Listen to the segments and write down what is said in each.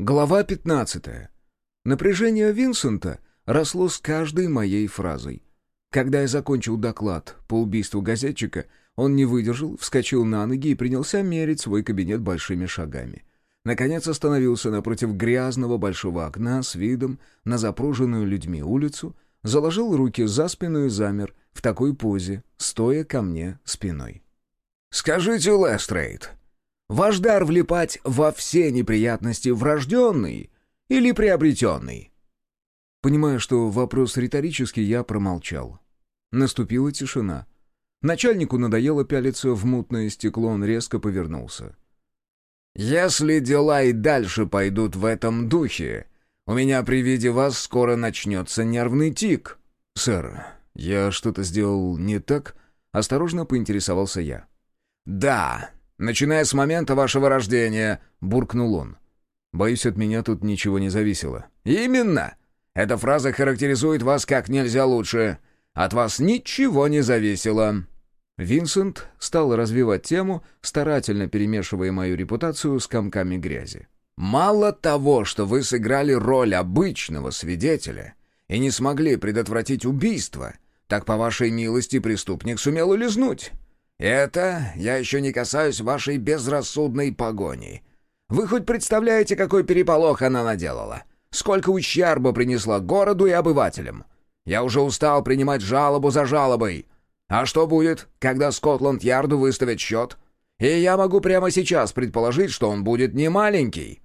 Глава 15. Напряжение Винсента росло с каждой моей фразой. Когда я закончил доклад по убийству газетчика, он не выдержал, вскочил на ноги и принялся мерить свой кабинет большими шагами. Наконец остановился напротив грязного большого окна с видом на запруженную людьми улицу, заложил руки за спину и замер в такой позе, стоя ко мне спиной. «Скажите, Лестрейд, Ваш дар влипать во все неприятности врожденный или приобретенный?» Понимая, что вопрос риторический, я промолчал. Наступила тишина. Начальнику надоело пялиться в мутное стекло, он резко повернулся. «Если дела и дальше пойдут в этом духе, у меня при виде вас скоро начнется нервный тик». «Сэр, я что-то сделал не так?» — осторожно поинтересовался я. «Да, начиная с момента вашего рождения», — буркнул он. «Боюсь, от меня тут ничего не зависело». «Именно! Эта фраза характеризует вас как нельзя лучше. От вас ничего не зависело». Винсент стал развивать тему, старательно перемешивая мою репутацию с комками грязи. «Мало того, что вы сыграли роль обычного свидетеля и не смогли предотвратить убийство, так, по вашей милости, преступник сумел улизнуть. «Это я еще не касаюсь вашей безрассудной погони. Вы хоть представляете, какой переполох она наделала? Сколько ущерба принесла городу и обывателям? Я уже устал принимать жалобу за жалобой. А что будет, когда Скотланд-Ярду выставят счет? И я могу прямо сейчас предположить, что он будет не маленький».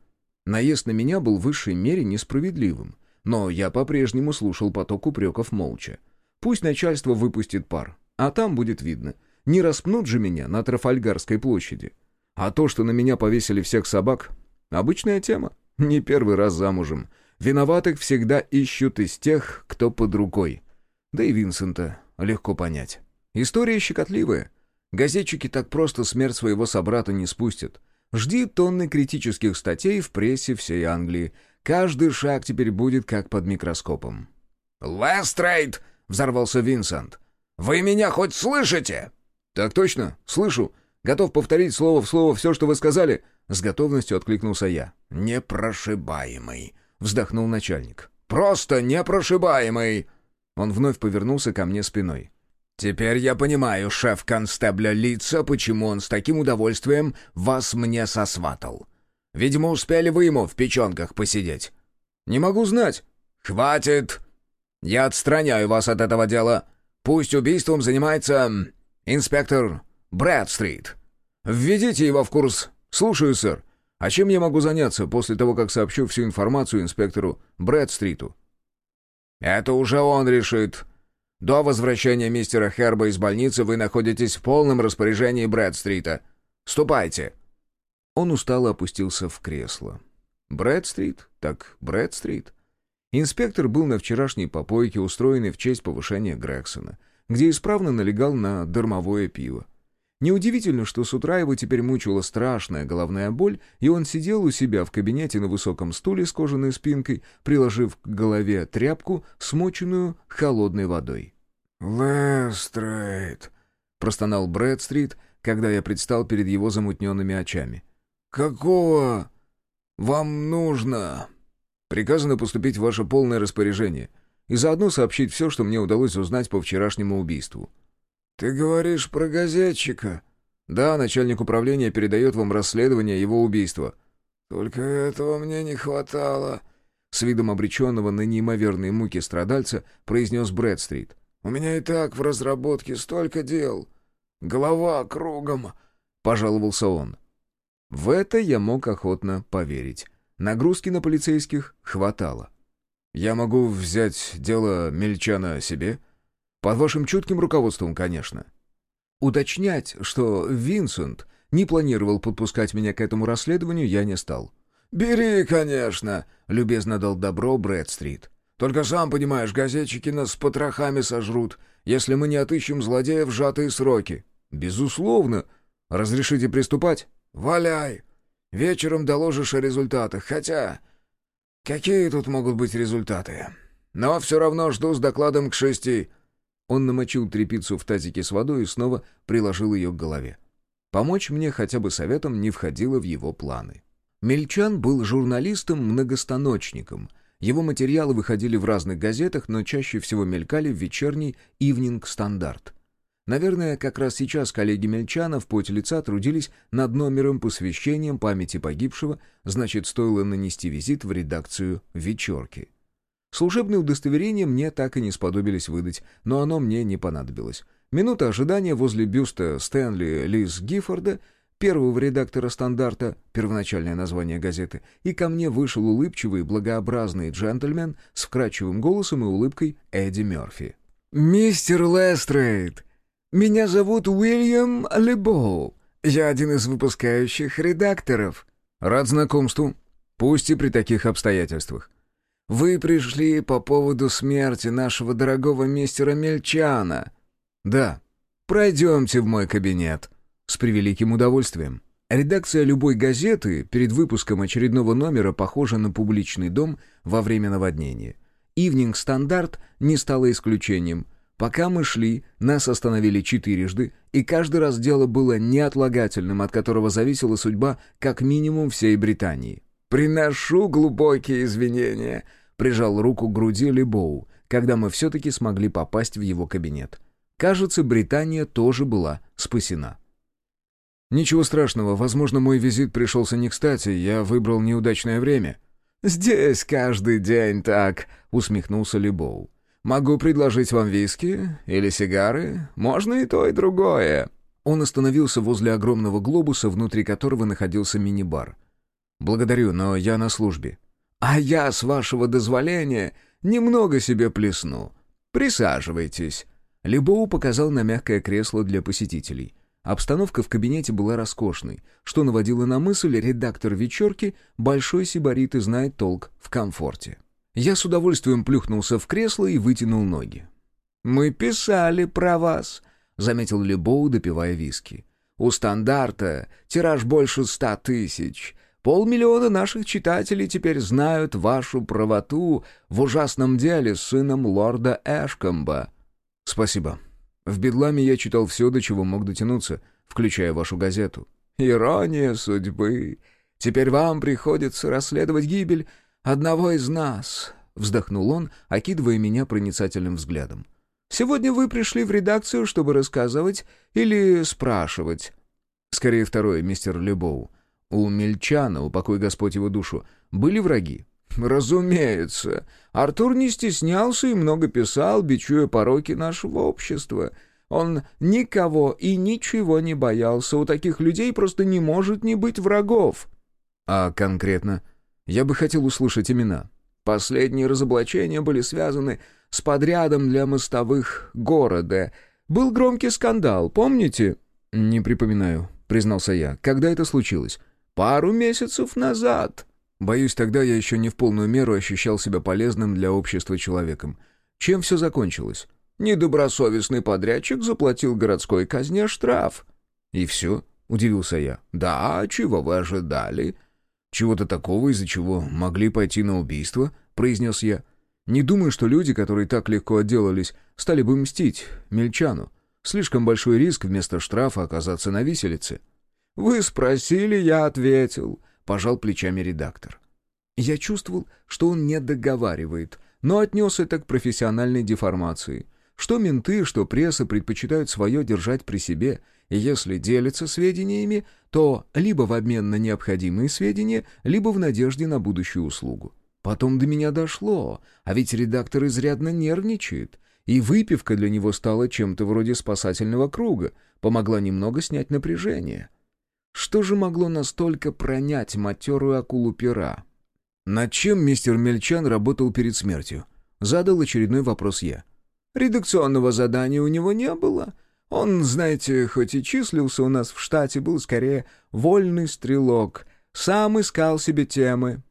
Наезд на меня был в высшей мере несправедливым, но я по-прежнему слушал поток упреков молча. Пусть начальство выпустит пар, а там будет видно — не распнут же меня на Трафальгарской площади. А то, что на меня повесили всех собак, обычная тема. Не первый раз замужем. Виноватых всегда ищут из тех, кто под рукой. Да и Винсента легко понять. История щекотливая. Газетчики так просто смерть своего собрата не спустят. Жди тонны критических статей в прессе всей Англии. Каждый шаг теперь будет как под микроскопом. «Лестрейд!» — взорвался Винсент. «Вы меня хоть слышите?» «Так точно, слышу. Готов повторить слово в слово все, что вы сказали». С готовностью откликнулся я. «Непрошибаемый», — вздохнул начальник. «Просто непрошибаемый!» Он вновь повернулся ко мне спиной. «Теперь я понимаю, шеф-констебля лица, почему он с таким удовольствием вас мне сосватал. Видимо, успели вы ему в печенках посидеть». «Не могу знать». «Хватит! Я отстраняю вас от этого дела. Пусть убийством занимается «Инспектор Брэдстрит. Введите его в курс. Слушаю, сэр. А чем я могу заняться после того, как сообщу всю информацию инспектору Брэдстриту?» «Это уже он решит. До возвращения мистера Херба из больницы вы находитесь в полном распоряжении Брэдстрита. Ступайте». Он устало опустился в кресло. Брэдстрит? Так Брэдстрит. Инспектор был на вчерашней попойке, устроенной в честь повышения Грексона — где исправно налегал на дармовое пиво. Неудивительно, что с утра его теперь мучила страшная головная боль, и он сидел у себя в кабинете на высоком стуле с кожаной спинкой, приложив к голове тряпку, смоченную холодной водой. «Лестрейд», — простонал Брэдстрит, когда я предстал перед его замутненными очами. «Какого вам нужно?» «Приказано поступить в ваше полное распоряжение и заодно сообщить все, что мне удалось узнать по вчерашнему убийству». «Ты говоришь про газетчика?» «Да, начальник управления передает вам расследование его убийства». «Только этого мне не хватало», — с видом обреченного на неимоверные муки страдальца произнес Брэдстрит. «У меня и так в разработке столько дел. Голова кругом», — пожаловался он. В это я мог охотно поверить. Нагрузки на полицейских хватало. Я могу взять дело Мельчана себе? Под вашим чутким руководством, конечно. Уточнять, что Винсент не планировал подпускать меня к этому расследованию, я не стал. «Бери, конечно», — любезно дал добро Брэдстрит. «Только сам понимаешь, газетчики нас с потрохами сожрут, если мы не отыщем злодея в сжатые сроки». «Безусловно. Разрешите приступать?» «Валяй. Вечером доложишь о результатах, хотя «Какие тут могут быть результаты? Но все равно жду с докладом к шести». Он намочил трепицу в тазике с водой и снова приложил ее к голове. Помочь мне хотя бы советом не входило в его планы. Мельчан был журналистом-многостаночником. Его материалы выходили в разных газетах, но чаще всего мелькали в вечерний «Ивнинг Стандарт». Наверное, как раз сейчас коллеги Мельчана в поте лица трудились над номером посвящением памяти погибшего, значит, стоило нанести визит в редакцию «Вечерки». Служебное удостоверение мне так и не сподобились выдать, но оно мне не понадобилось. Минута ожидания возле бюста Стэнли Лиз Гиффорда, первого редактора «Стандарта», первоначальное название газеты, и ко мне вышел улыбчивый благообразный джентльмен с вкрадчивым голосом и улыбкой Эдди Мерфи. «Мистер Лестрейд, меня зовут Уильям Лебоу. Я один из выпускающих редакторов». «Рад знакомству, пусть и при таких обстоятельствах. Вы пришли по поводу смерти нашего дорогого мистера Мельчана. Да. Пройдемте в мой кабинет. С превеликим удовольствием. Редакция любой газеты перед выпуском очередного номера похожа на публичный дом во время наводнения. «Ивнинг Стандарт» не стало исключением. Пока мы шли, нас остановили четырежды, и каждый раз дело было неотлагательным, от которого зависела судьба как минимум всей Британии. «Приношу глубокие извинения», — прижал руку к груди Лебоу, когда мы все-таки смогли попасть в его кабинет. Кажется, Британия тоже была спасена. «Ничего страшного, возможно, мой визит пришелся не кстати, я выбрал неудачное время». «Здесь каждый день так», — усмехнулся Лебоу. «Могу предложить вам виски или сигары, можно и то, и другое». Он остановился возле огромного глобуса, внутри которого находился мини-бар. «Благодарю, но я на службе». «А я, с вашего дозволения, немного себе плесну. Присаживайтесь». Лебоу показал на мягкое кресло для посетителей. Обстановка в кабинете была роскошной, что наводило на мысль редактор «Вечерки» большой сибарит и знает толк в комфорте. Я с удовольствием плюхнулся в кресло и вытянул ноги. «Мы писали про вас», — заметил Лебоу, допивая виски. «У стандарта тираж больше ста тысяч. Полмиллиона наших читателей теперь знают вашу правоту в ужасном деле с сыном лорда Эшкомба». «Спасибо. В Бедламе я читал все, до чего мог дотянуться, включая вашу газету». «Ирония судьбы. Теперь вам приходится расследовать гибель одного из нас», — вздохнул он, окидывая меня проницательным взглядом. «Сегодня вы пришли в редакцию, чтобы рассказывать или спрашивать?» «Скорее второе, мистер Лебоу. У Мельчана, упокой Господь его душу, были враги? «Разумеется. Артур не стеснялся и много писал, бичуя пороки нашего общества. Он никого и ничего не боялся. У таких людей просто не может не быть врагов». «А конкретно? Я бы хотел услышать имена». Последние разоблачения были связаны с подрядом для мостовых города. Был громкий скандал, помните?» «Не припоминаю», — признался я. «Когда это случилось?» Пару месяцев назад. Боюсь, тогда я еще не в полную меру ощущал себя полезным для общества человеком. Чем все закончилось? Недобросовестный подрядчик заплатил городской казне штраф. И все? Удивился я. Да, чего вы ожидали? Чего-то такого, из-за чего могли пойти на убийство, произнес я. Не думаю, что люди, которые так легко отделались, стали бы мстить Мельчану. Слишком большой риск вместо штрафа оказаться на виселице. «Вы спросили, я ответил», — пожал плечами редактор. Я чувствовал, что он не договаривает, но отнес это к профессиональной деформации. Что менты, что пресса предпочитают свое держать при себе, если делятся сведениями, то либо в обмен на необходимые сведения, либо в надежде на будущую услугу. Потом до меня дошло, а ведь редактор изрядно нервничает, и выпивка для него стала чем-то вроде спасательного круга, помогла немного снять напряжение. Что же могло настолько пронять матерую акулу пера? Над чем мистер Мельчан работал перед смертью? Задал очередной вопрос я. Редакционного задания у него не было. Он, знаете, хоть и числился у нас в штате, был скорее вольный стрелок. Сам искал себе темы.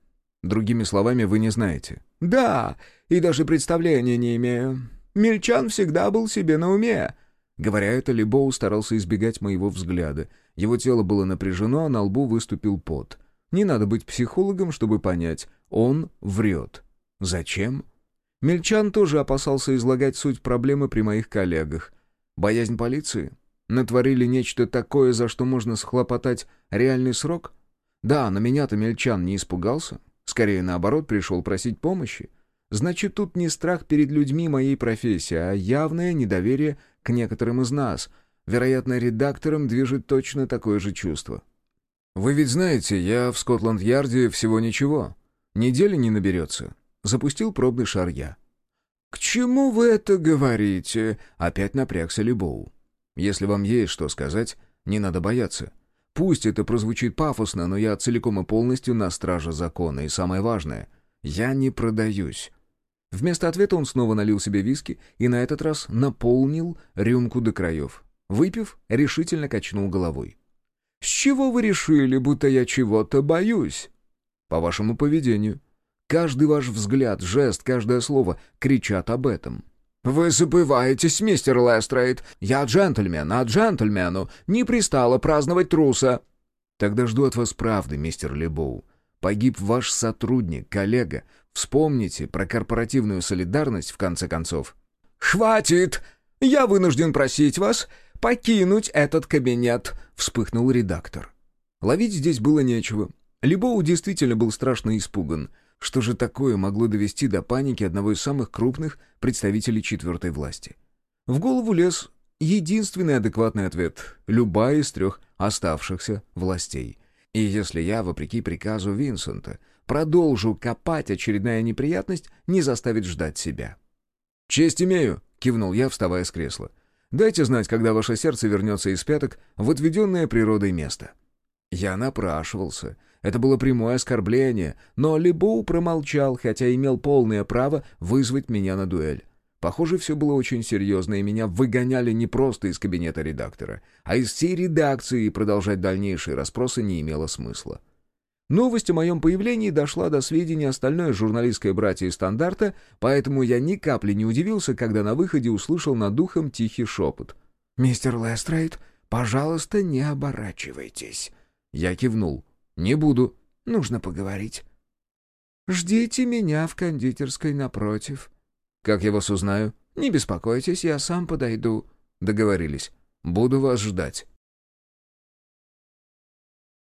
Другими словами, вы не знаете. Да, и даже представления не имею. Мельчан всегда был себе на уме. Говоря это, Лебоу старался избегать моего взгляда — его тело было напряжено, а на лбу выступил пот. Не надо быть психологом, чтобы понять. Он врет. Зачем? Мельчан тоже опасался излагать суть проблемы при моих коллегах. Боязнь полиции? Натворили нечто такое, за что можно схлопотать реальный срок? Да, на меня-то Мельчан не испугался. Скорее, наоборот, пришел просить помощи. Значит, тут не страх перед людьми моей профессии, а явное недоверие к некоторым из нас. Вероятно, редактором движет точно такое же чувство. «Вы ведь знаете, я в Скотланд-Ярде всего ничего. Недели не наберется». Запустил пробный шар я. «К чему вы это говорите?» — опять напрягся Лебоу. «Если вам есть что сказать, не надо бояться. Пусть это прозвучит пафосно, но я целиком и полностью на страже закона, и самое важное — я не продаюсь. Вместо ответа он снова налил себе виски и на этот раз наполнил рюмку до краев. Выпив, решительно качнул головой. «С чего вы решили, будто я чего-то боюсь?» «По вашему поведению. Каждый ваш взгляд, жест, каждое слово кричат об этом». «Вы забываетесь, мистер Лестрейд. Я джентльмен, а джентльмену не пристало праздновать труса». «Тогда жду от вас правды, мистер Лебоу. Погиб ваш сотрудник, коллега. Вспомните про корпоративную солидарность, в конце концов». «Хватит! Я вынужден просить вас покинуть этот кабинет», — вспыхнул редактор. Ловить здесь было нечего. Лебоу действительно был страшно испуган. Что же такое могло довести до паники одного из самых крупных представителей четвертой власти? В голову лез единственный адекватный ответ — любая из трех оставшихся властей. И если я, вопреки приказу Винсента, продолжу копать, очередная неприятность не заставит ждать себя. «Честь имею», — кивнул я, вставая с кресла. «Дайте знать, когда ваше сердце вернется из пяток в отведенное природой место». Я напрашивался. Это было прямое оскорбление, но Лебоу промолчал, хотя имел полное право вызвать меня на дуэль. Похоже, все было очень серьезно, и меня выгоняли не просто из кабинета редактора, а из всей редакции, и продолжать дальнейшие расспросы не имело смысла. Новость о моем появлении дошла до сведения остальной журналистской братьи стандарта, поэтому я ни капли не удивился, когда на выходе услышал над духом тихий шепот. «Мистер Лестрейд, пожалуйста, не оборачивайтесь». Я кивнул. «Не буду. Нужно поговорить». «Ждите меня в кондитерской напротив». «Как я вас узнаю?» «Не беспокойтесь, я сам подойду». «Договорились. Буду вас ждать».